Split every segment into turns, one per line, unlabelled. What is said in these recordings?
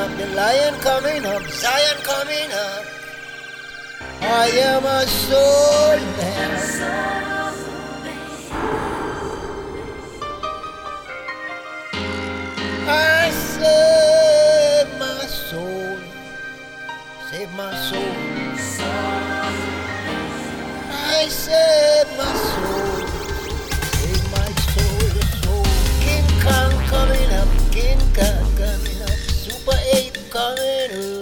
up, the lion coming up, Zion coming up. I am a soul man. I save my soul, save my soul. I save coming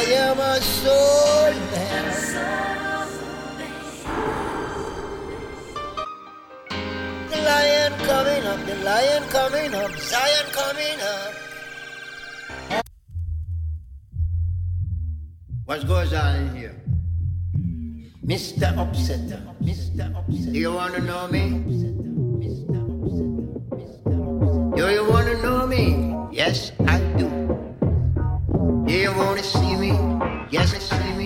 I am a soul man. The lion coming up, the lion coming up, Zion coming up. What goes on in here? Mr. Upsetter, Mr. Upsetter. Do you want to know me? Do you want to know me? Yes, I do. Do you want to see me? Yes, I see me.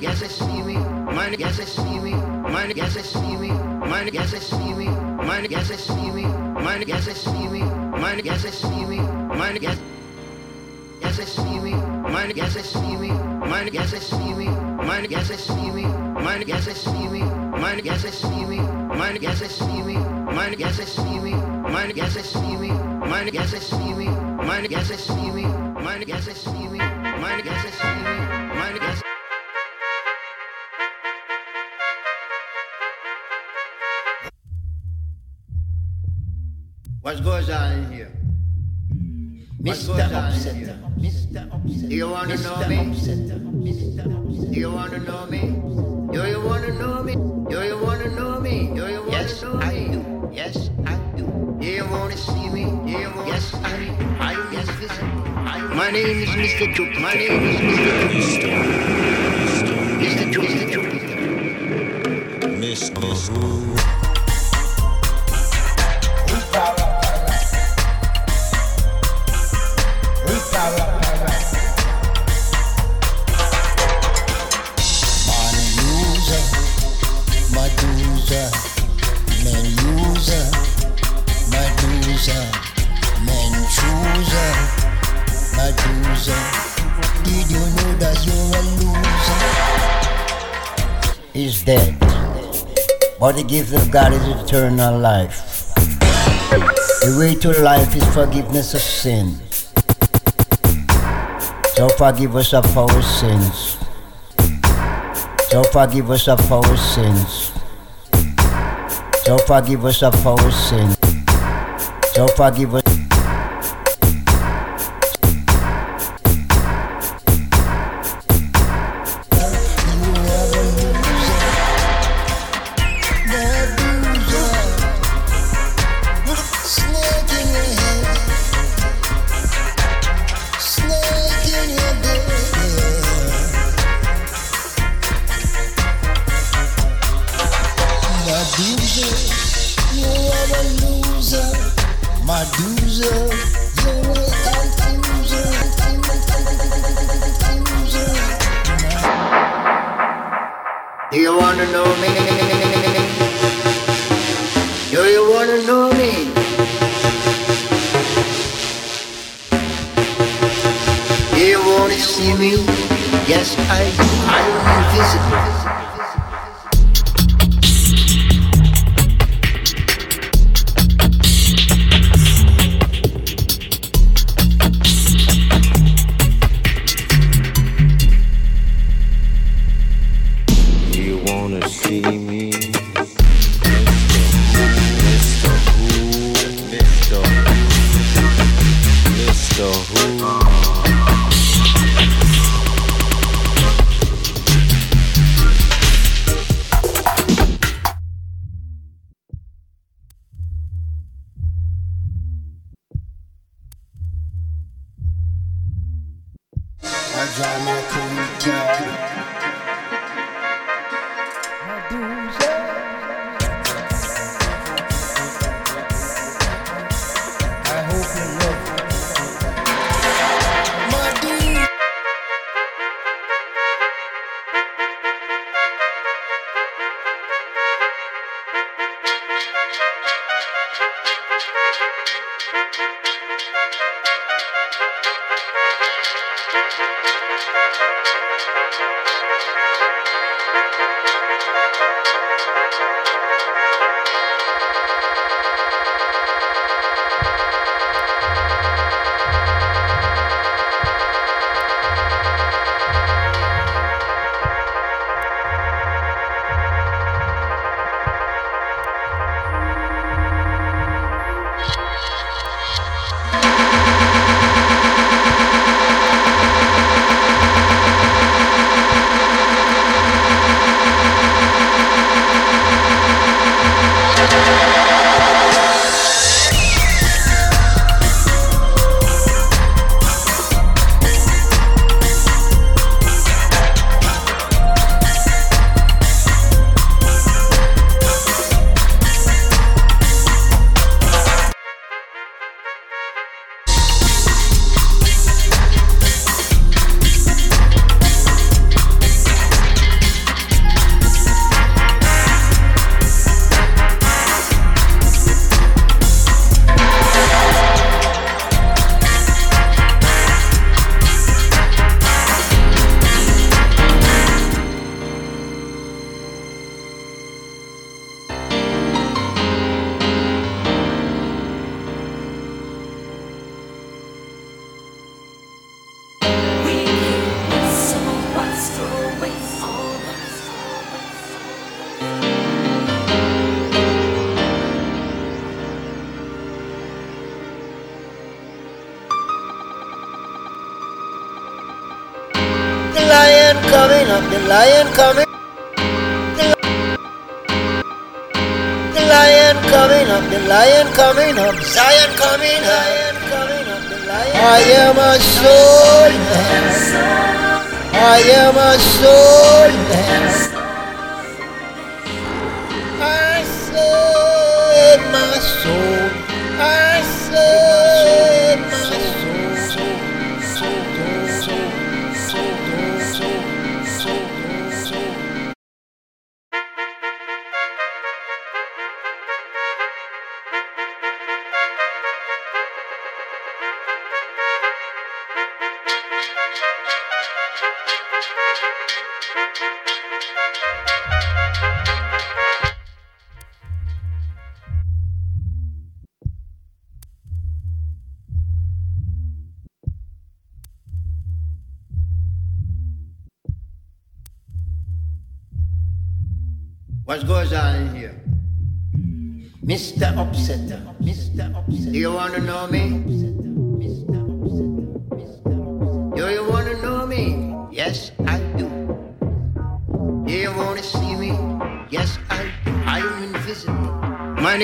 Yes, I see me. Mine, yes, I see me. Mine, yes, I see me. Mine, yes, I see me. Mine, yes, I see me. Mine, yes, I see me. Mine, yes, I see me. Mine, yes. Yes, I see me. Mine, yes, I see me. Mine, yes, I see me. Mine, yes, I see me. Mine, yes, I see me. Mine, yes, I see me. Mine, yes, I see me. Mine, yes, I see me. Mine, yes, I see me. Mine, yes, I see me. Mine, yes, I see me. Mine, yes, I see me. Mine, yes, I see me.
What goes on in here?
Mr. Upsetter, Mr. Upsetter.
Do you want to know me? Do you want to know me? Do you want to know me? Do you want to know me? Do you want yes, to know I me? do. Yes, I do. Do you want to see me? Do you want yes, I do. I do. Yes, listen. I. My name is Mr. Jupiter. My name is Mr. Jupiter. Mr. Jupiter.
Mr. Who?
is but the gift of God is eternal life. The way to life is forgiveness of sin. So forgive us of our sins. So forgive us of our sins. So forgive us of our sins. So forgive us.
hear me? Yes, I, do. I am invisible. Thank you. your soul.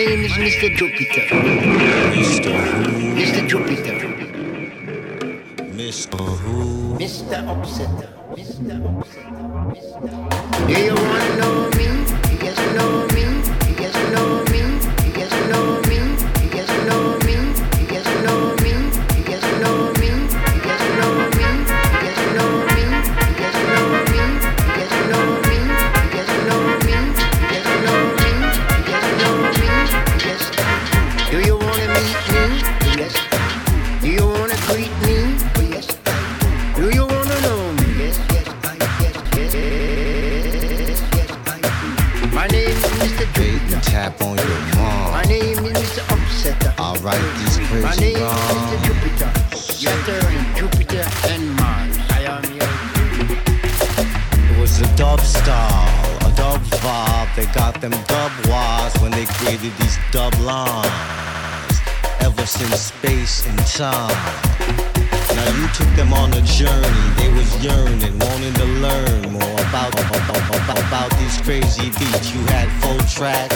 Name is Mr. Jupiter.
Mr. Who?
Mr. Jupiter.
Mr. Who?
Mr. Upsetter. Mr. Upsetter. Mr. Do you want to know
time. Now you took them on a journey. They was yearning, wanting to learn more about about, about, these crazy beats. You had full tracks.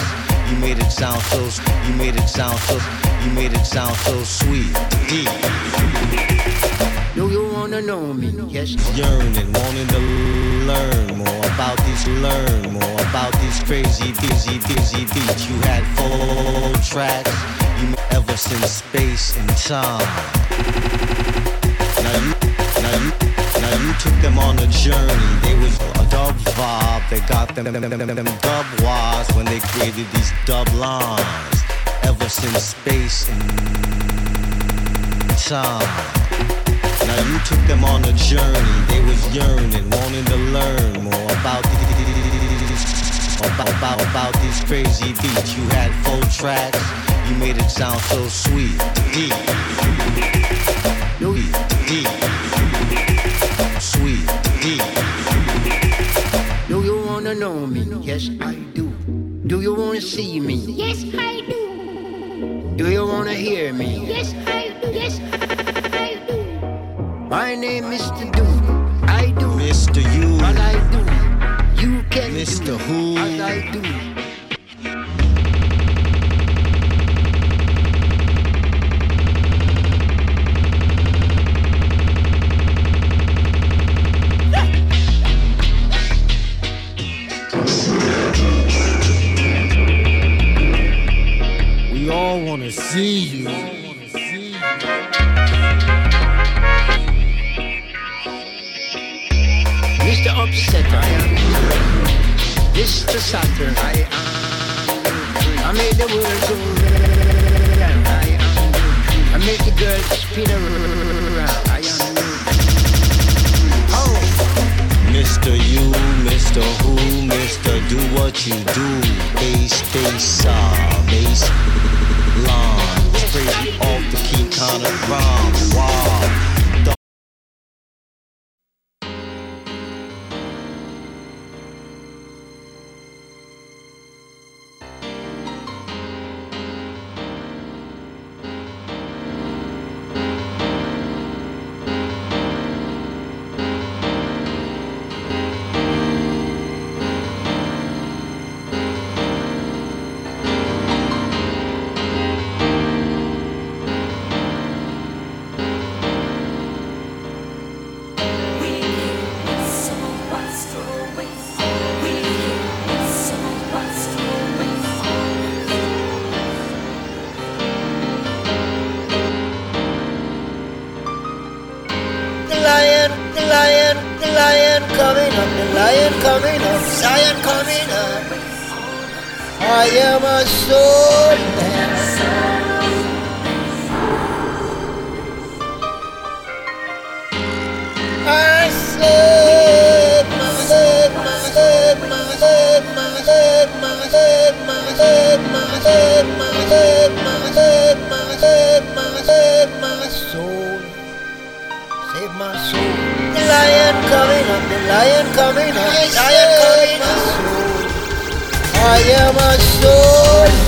You made it sound so. You made it sound so. You made it sound so sweet. Deep.
Wanna know me? Yes.
yearning, wanting to learn more about these, learn more about this crazy, busy, busy beats. You had full tracks, you ever since space and time. Now you, now you, now you took them on a journey. They was a dub vibe. They got them, them, them, them, them dub wise when they created these dub lines. Ever since space and time. Now you took them on a journey. They was yearning, wanting to learn more about these about, about, about these crazy beats. You had full tracks. You made it sound so sweet.
Do you?
deep, sweet, deep.
Do you wanna know me? Yes, I do. Do you wanna see me?
Yes, I do.
Do you wanna hear me?
Yes, I do. Yes, I do.
My name is Mr. Do. I do
Mr. You,
what I do. You can
Mr.
do
Who?
as I do.
My soul. Lion coming up, the lion coming up, lion coming up. I am a soul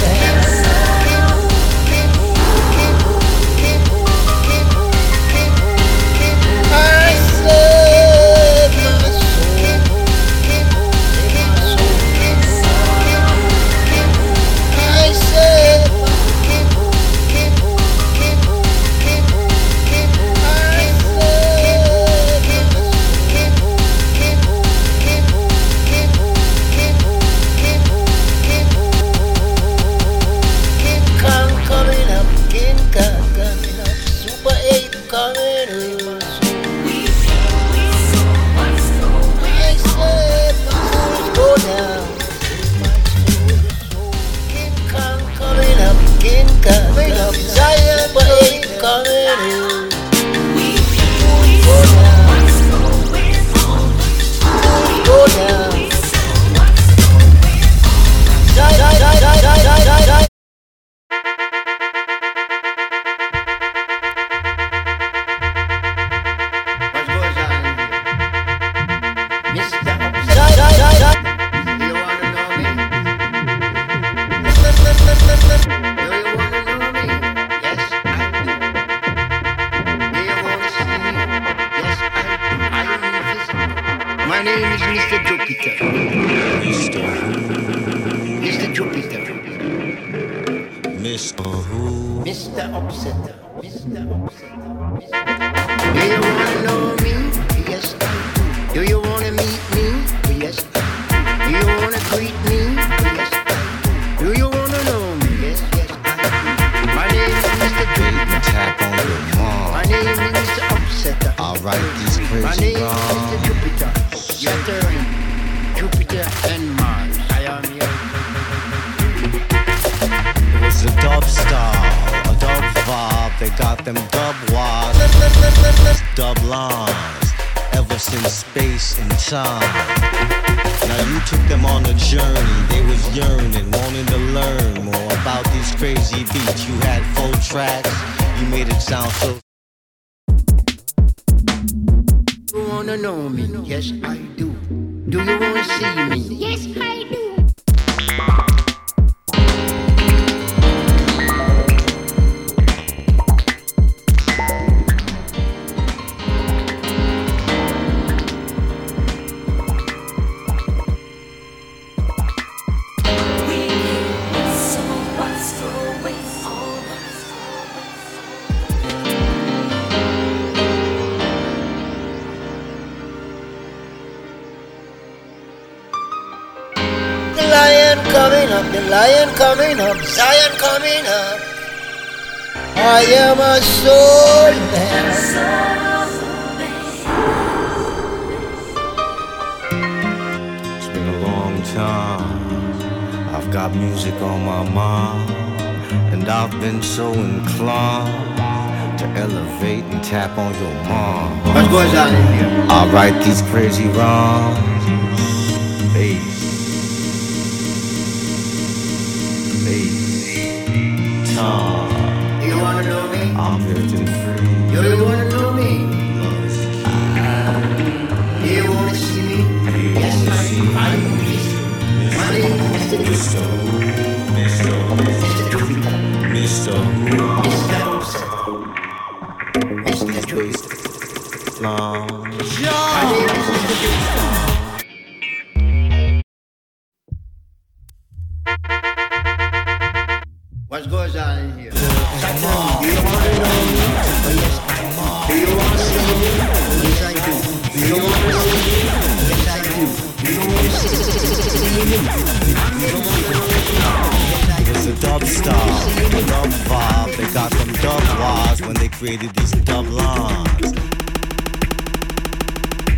Write these
My
crazy
name is Mr.
wrongs.
Jupiter. Saturn, Jupiter, and Mars. I am your
It was a dub style, a dub vibe. They got them dub wise, dub lines. Ever since space and time. Now you took them on a journey. They was yearning, wanting to learn more about these crazy beats. You had full tracks. You made it sound so.
Wanna know me? Yes, I do. Do you wanna see me?
Yes, I do.
Lion coming up, the lion coming up, Zion coming up. I am a soul man.
It's been a long time. I've got music on my mind, and I've been so inclined to elevate and tap on your mind.
What goes on in here?
I write these crazy rhymes. Bass.
Do you wanna know me?
I'm drifting free.
Do you wanna know me? Do you wanna see me? Yes, I do. I am invisible. My name is Mr. Jupiter.
Mr.
Mr. Jupiter.
Mr.
Mr. Upset. Mr. Jupiter.
Long.
My name is Mr. Jupiter.
Created these dub lines.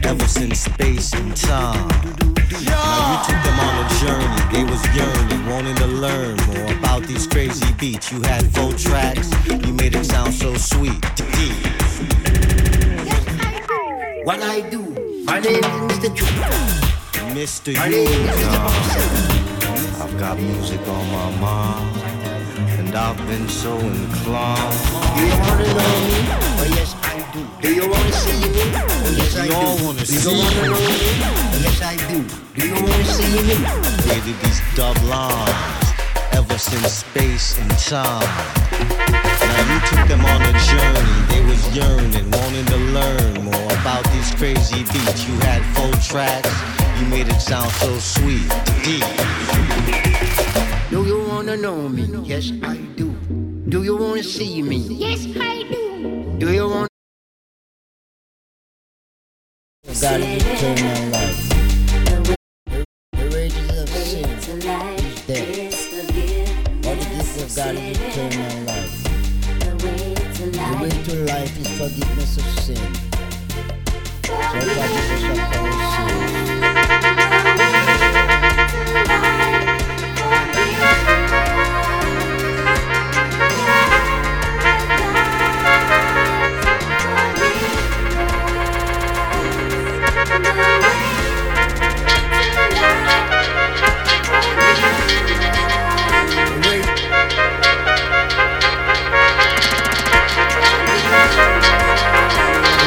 ever since space and time. Now you took them on a journey, they was yearning, wanting to learn more about these crazy beats. You had four tracks, you made it sound so sweet.
What I do, my name is Mr. Jupiter.
Mr.
My name is Mr.
Union.
Upset.
I've got music on my mind, and I've been so inclined.
Do you wanna know me? Oh yes, I do. Do you wanna see me? Oh yes, I
all
do.
wanna
do you wanna know me? Oh yes, I do. Do you wanna see me?
Created these dub lines ever since space and time. Now you took them on a journey, they was yearning, wanting to learn more about these crazy beats. You had four tracks, you made it sound so sweet. Deep.
Do you wanna know me? Yes, I do. Do you wanna see me?
Yes, I do.
Do you wanna?
God is eternal life. The wages of sin is death. But the gift of God is eternal life. The way to life is forgiveness of sin. So forgive us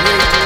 way the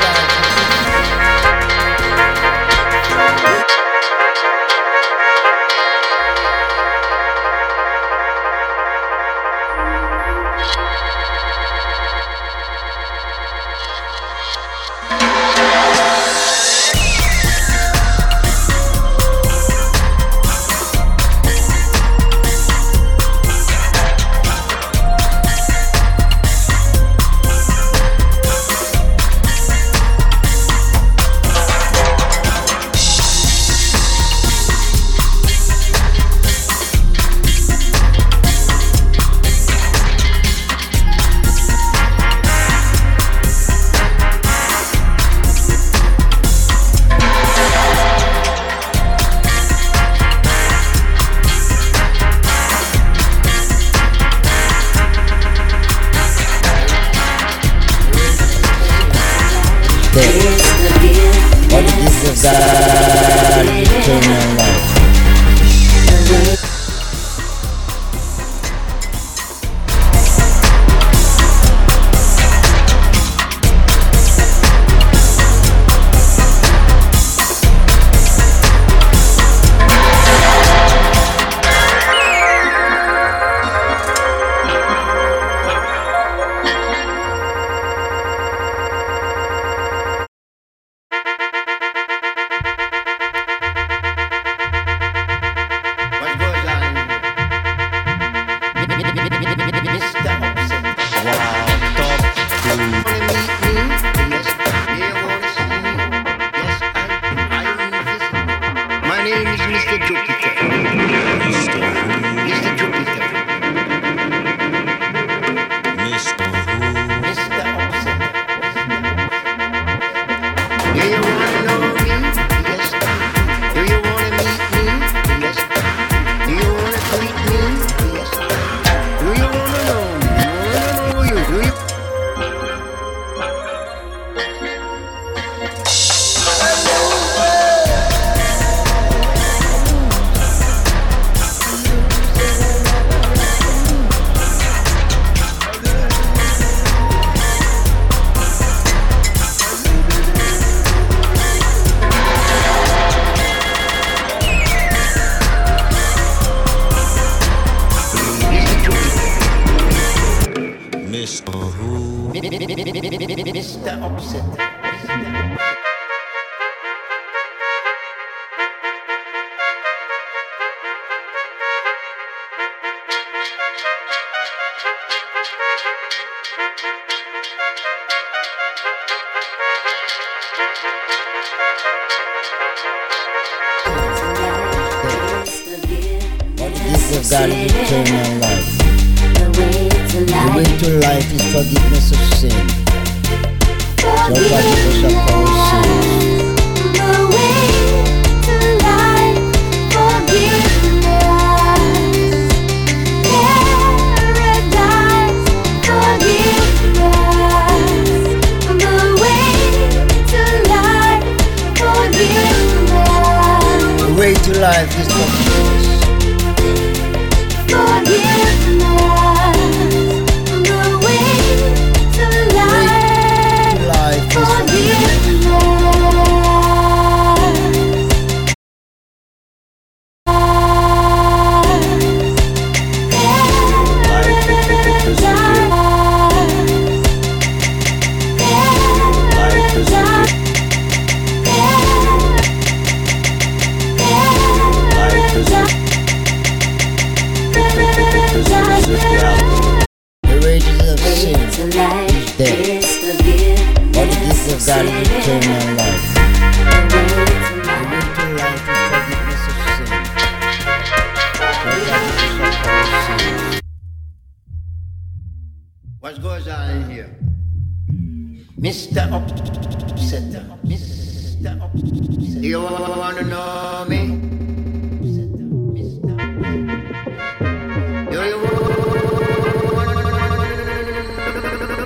to life
You wanna know me? Do you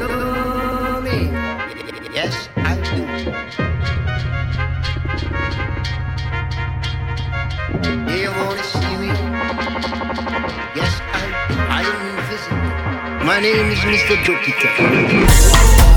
know me? Yes, I do. Do you wanna see me? Yes, I. I am invisible. My name is Mr. Jupiter.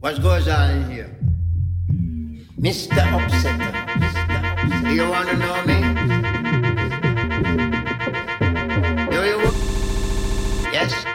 What goes on in here? Mr. Upsetter. Do You want to know me? Do you? Yes.